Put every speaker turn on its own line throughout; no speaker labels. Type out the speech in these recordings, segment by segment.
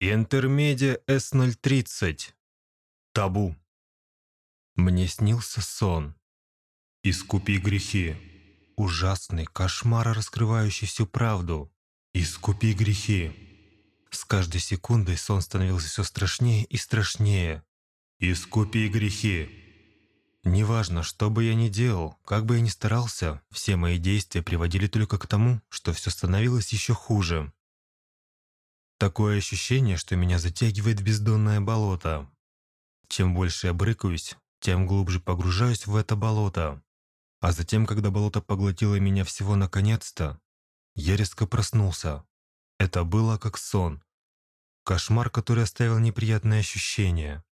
Интермедиа С-030. Табу. Мне снился сон. Искупи грехи. Ужасный кошмар, раскрывающий всю правду. Искупи грехи. С каждой секундой сон становился все страшнее и страшнее. Искупи грехи. Неважно, что бы я ни делал, как бы я ни старался, все мои действия приводили только к тому, что все становилось еще хуже. Такое ощущение, что меня затягивает бездонное болото. Чем больше я брыкаюсь, тем глубже погружаюсь в это болото. А затем, когда болото поглотило меня всего наконец-то, я резко проснулся. Это было как сон. Кошмар, который оставил неприятные ощущения.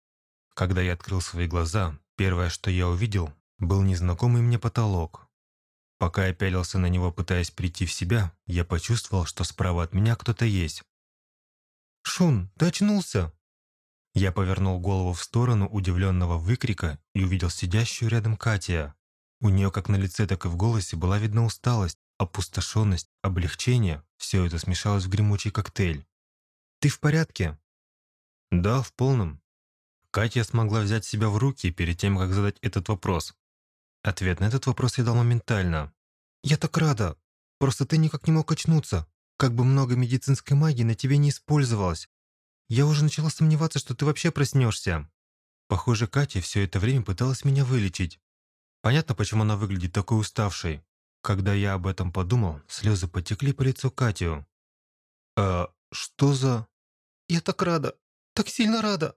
Когда я открыл свои глаза, первое, что я увидел, был незнакомый мне потолок. Пока я пялился на него, пытаясь прийти в себя, я почувствовал, что справа от меня кто-то есть. «Шун, ты очнулся?» Я повернул голову в сторону удивленного выкрика и увидел сидящую рядом Катя. У нее как на лице, так и в голосе была видна усталость, опустошенность, облегчение. Все это смешалось в гремучий коктейль. «Ты в порядке?» «Да, в полном». Катя смогла взять себя в руки перед тем, как задать этот вопрос. Ответ на этот вопрос я дал моментально. «Я так рада! Просто ты никак не мог очнуться. Как бы много медицинской магии на тебе не использовалось. Я уже начала сомневаться, что ты вообще проснешься. Похоже, Катя все это время пыталась меня вылечить. Понятно, почему она выглядит такой уставшей. Когда я об этом подумал, слезы потекли по лицу Катю. «А что за...» «Я так рада! Так сильно рада!»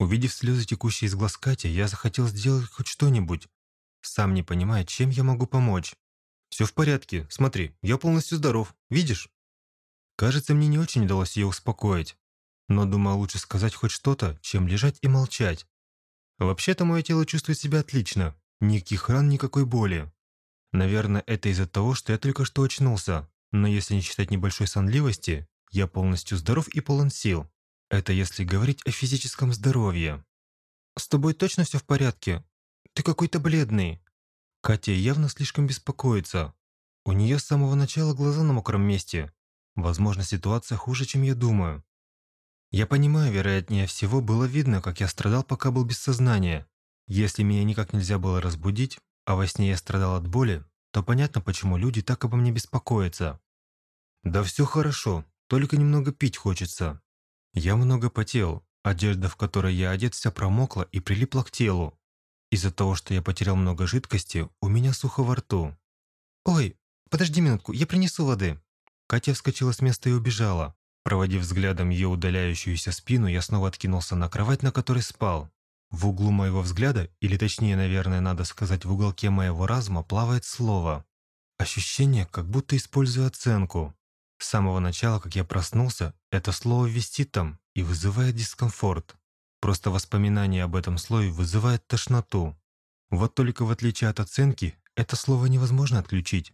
Увидев слезы, текущие из глаз Кати, я захотел сделать хоть что-нибудь, сам не понимая, чем я могу помочь. «Все в порядке, смотри, я полностью здоров, видишь?» Кажется, мне не очень удалось ее успокоить. Но думаю, лучше сказать хоть что-то, чем лежать и молчать. Вообще-то мое тело чувствует себя отлично. Никаких ран, никакой боли. Наверное, это из-за того, что я только что очнулся. Но если не считать небольшой сонливости, я полностью здоров и полон сил. Это если говорить о физическом здоровье. «С тобой точно все в порядке? Ты какой-то бледный». Катя явно слишком беспокоится. У нее с самого начала глаза на мокром месте, Возможно, ситуация хуже, чем я думаю. Я понимаю, вероятнее всего, было видно, как я страдал, пока был без сознания. Если меня никак нельзя было разбудить, а во сне я страдал от боли, то понятно, почему люди так обо мне беспокоятся. Да все хорошо, только немного пить хочется. Я много потел, одежда, в которой я одет, вся промокла и прилипла к телу. Из-за того, что я потерял много жидкости, у меня сухо во рту. «Ой, подожди минутку, я принесу воды», Катя вскочила с места и убежала. Проводив взглядом ее удаляющуюся спину, я снова откинулся на кровать, на которой спал. В углу моего взгляда, или точнее, наверное, надо сказать, в уголке моего разума, плавает слово. Ощущение, как будто использую оценку. С самого начала, как я проснулся, это слово висит там и вызывает дискомфорт. Просто воспоминание об этом слове вызывает тошноту. Вот только в отличие от оценки, это слово невозможно отключить.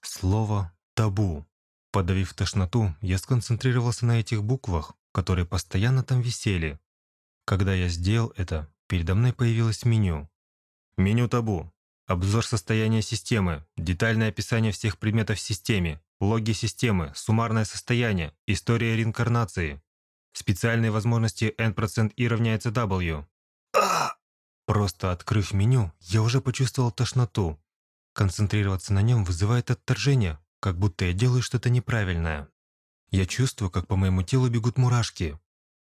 Слово «табу». Подавив тошноту, я сконцентрировался на этих буквах, которые постоянно там висели. Когда я сделал это, передо мной появилось меню. Меню табу. Обзор состояния системы, детальное описание всех предметов в системе, логи системы, суммарное состояние, история реинкарнации. Специальные возможности n% и равняется w. Просто открыв меню, я уже почувствовал тошноту. Концентрироваться на нем вызывает отторжение, как будто я делаю что-то неправильное. Я чувствую, как по моему телу бегут мурашки.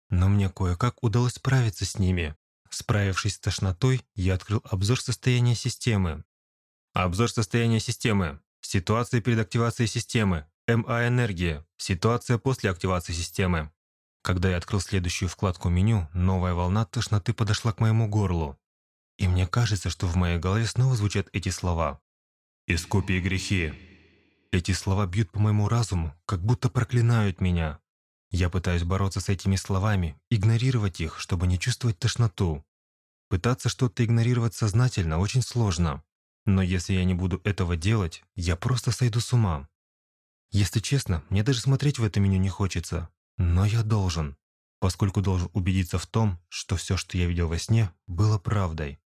Но мне кое-как удалось справиться с ними. Справившись с тошнотой, я открыл обзор состояния системы. Обзор состояния системы. Ситуация перед активацией системы. МА-энергия. Ситуация после активации системы. Когда я открыл следующую вкладку меню, новая волна тошноты подошла к моему горлу. И мне кажется, что в моей голове снова звучат эти слова. «Искупи грехи. Эти слова бьют по моему разуму, как будто проклинают меня. Я пытаюсь бороться с этими словами, игнорировать их, чтобы не чувствовать тошноту. Пытаться что-то игнорировать сознательно очень сложно. Но если я не буду этого делать, я просто сойду с ума. Если честно, мне даже смотреть в это меню не хочется. Но я должен, поскольку должен убедиться в том, что все, что я видел во сне, было правдой.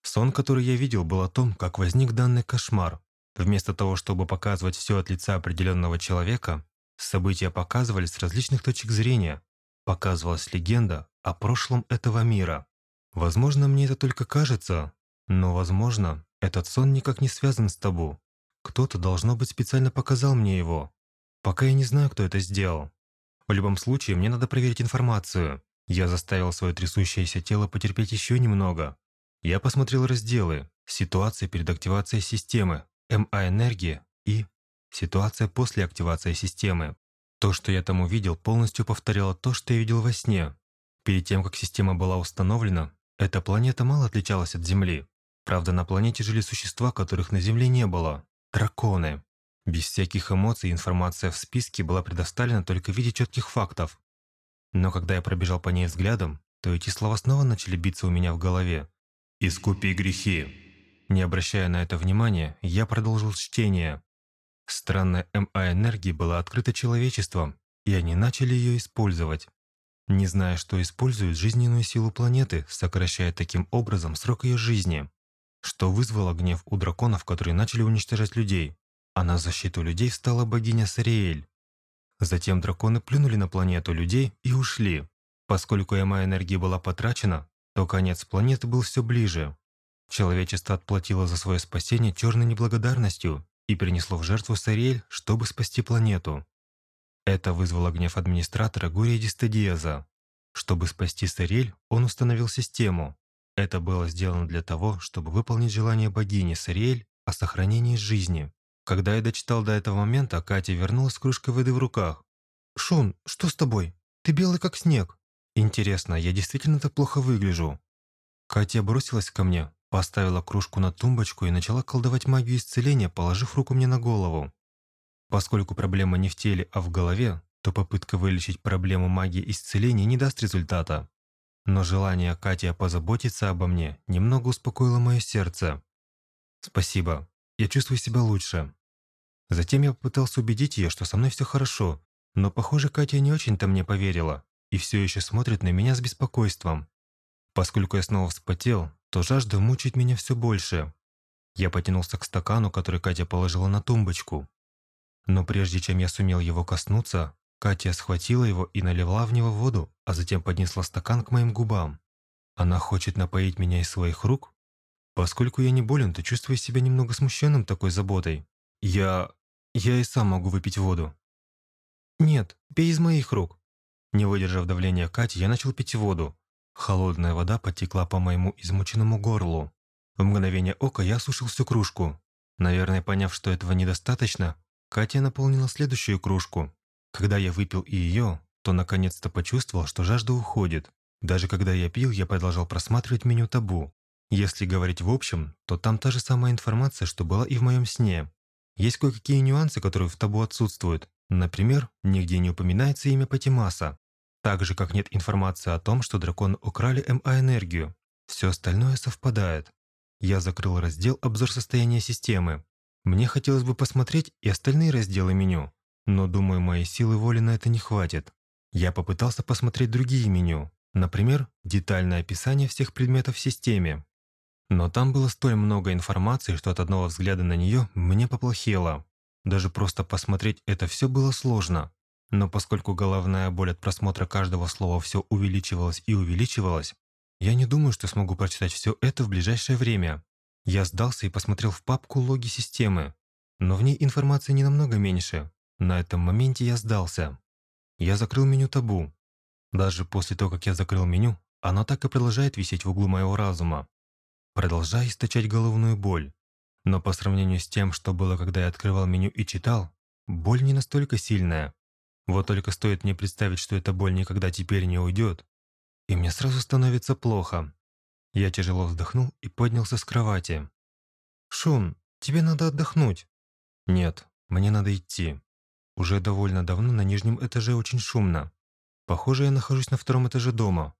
Сон, который я видел, был о том, как возник данный кошмар, Вместо того, чтобы показывать все от лица определенного человека, события показывались с различных точек зрения, показывалась легенда о прошлом этого мира. Возможно, мне это только кажется, но, возможно, этот сон никак не связан с табу. Кто-то, должно быть, специально показал мне его. Пока я не знаю, кто это сделал. В любом случае, мне надо проверить информацию. Я заставил свое трясущееся тело потерпеть еще немного. Я посмотрел разделы «Ситуация перед активацией системы», «МА-энергия» и «Ситуация после активации системы». То, что я там увидел, полностью повторяло то, что я видел во сне. Перед тем, как система была установлена, эта планета мало отличалась от Земли. Правда, на планете жили существа, которых на Земле не было. Драконы. Без всяких эмоций информация в списке была предоставлена только в виде четких фактов. Но когда я пробежал по ней взглядом, то эти слова снова начали биться у меня в голове. «Искупи грехи». Не обращая на это внимания, я продолжил чтение. Странная МА энергии была открыта человечеством, и они начали ее использовать. Не зная, что используют жизненную силу планеты, сокращая таким образом срок ее жизни, что вызвало гнев у драконов, которые начали уничтожать людей. А на защиту людей встала богиня Сариэль. Затем драконы плюнули на планету людей и ушли. Поскольку МА энергии была потрачена, то конец планеты был все ближе. Человечество отплатило за свое спасение черной неблагодарностью и принесло в жертву Сариэль, чтобы спасти планету. Это вызвало гнев администратора Гурия Дистадиаза. Чтобы спасти Сариэль, он установил систему. Это было сделано для того, чтобы выполнить желание богини Сариэль о сохранении жизни. Когда я дочитал до этого момента, Катя вернулась с кружкой воды в руках. «Шон, что с тобой? Ты белый как снег». «Интересно, я действительно так плохо выгляжу?» Катя бросилась ко мне, Поставила кружку на тумбочку и начала колдовать магию исцеления, положив руку мне на голову. Поскольку проблема не в теле, а в голове, то попытка вылечить проблему магии исцеления не даст результата. Но желание Кати позаботиться обо мне немного успокоило мое сердце. «Спасибо. Я чувствую себя лучше». Затем я попытался убедить ее, что со мной все хорошо, но, похоже, Катя не очень-то мне поверила и все еще смотрит на меня с беспокойством. Поскольку я снова вспотел, то жажда мучает меня все больше. Я потянулся к стакану, который Катя положила на тумбочку. Но прежде чем я сумел его коснуться, Катя схватила его и налила в него воду, а затем поднесла стакан к моим губам. Она хочет напоить меня из своих рук? Поскольку я не болен, то чувствую себя немного смущенным такой заботой. Я... я и сам могу выпить воду. Нет, пей из моих рук. Не выдержав давления Кати, я начал пить воду, Холодная вода потекла по моему измученному горлу. В мгновение ока я осушил всю кружку. Наверное, поняв, что этого недостаточно, Катя наполнила следующую кружку. Когда я выпил и ее, то наконец-то почувствовал, что жажда уходит. Даже когда я пил, я продолжал просматривать меню табу. Если говорить в общем, то там та же самая информация, что была и в моем сне. Есть кое-какие нюансы, которые в табу отсутствуют. Например, нигде не упоминается имя Патимаса. Так же, как нет информации о том, что драконы украли МА-энергию. Все остальное совпадает. Я закрыл раздел «Обзор состояния системы». Мне хотелось бы посмотреть и остальные разделы меню, но думаю, моей силы воли на это не хватит. Я попытался посмотреть другие меню, например, детальное описание всех предметов в системе. Но там было столь много информации, что от одного взгляда на нее мне поплохело. Даже просто посмотреть это все было сложно. Но поскольку головная боль от просмотра каждого слова все увеличивалась и увеличивалась, я не думаю, что смогу прочитать все это в ближайшее время. Я сдался и посмотрел в папку логи системы. Но в ней информации не намного меньше. На этом моменте я сдался. Я закрыл меню табу. Даже после того, как я закрыл меню, оно так и продолжает висеть в углу моего разума. Продолжая источать головную боль. Но по сравнению с тем, что было, когда я открывал меню и читал, боль не настолько сильная. Вот только стоит мне представить, что эта боль никогда теперь не уйдет, и мне сразу становится плохо. Я тяжело вздохнул и поднялся с кровати. «Шун, тебе надо отдохнуть». «Нет, мне надо идти. Уже довольно давно на нижнем этаже очень шумно. Похоже, я нахожусь на втором этаже дома.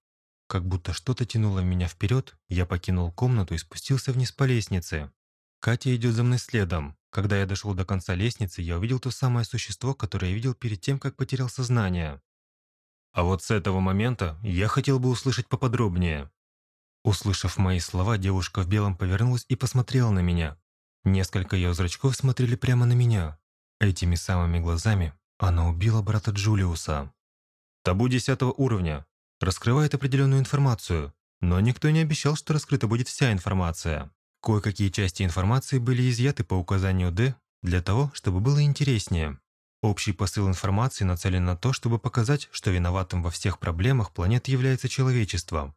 Как будто что-то тянуло меня вперед, я покинул комнату и спустился вниз по лестнице. Катя идет за мной следом. Когда я дошел до конца лестницы, я увидел то самое существо, которое я видел перед тем, как потерял сознание. А вот с этого момента я хотел бы услышать поподробнее. Услышав мои слова, девушка в белом повернулась и посмотрела на меня. Несколько ее зрачков смотрели прямо на меня. Этими самыми глазами она убила брата Джулиуса. Табу 10 уровня. Раскрывает определенную информацию, но никто не обещал, что раскрыта будет вся информация. Кое-какие части информации были изъяты по указанию Д для того, чтобы было интереснее. Общий посыл информации нацелен на то, чтобы показать, что виноватым во всех проблемах планеты является человечество.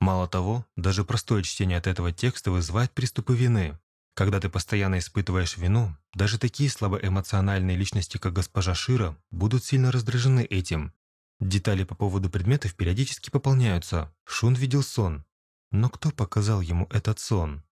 Мало того, даже простое чтение от этого текста вызывает приступы вины. Когда ты постоянно испытываешь вину, даже такие слабоэмоциональные личности, как госпожа Шира, будут сильно раздражены этим. Детали по поводу предметов периодически пополняются. Шун видел сон. Но кто показал ему этот сон?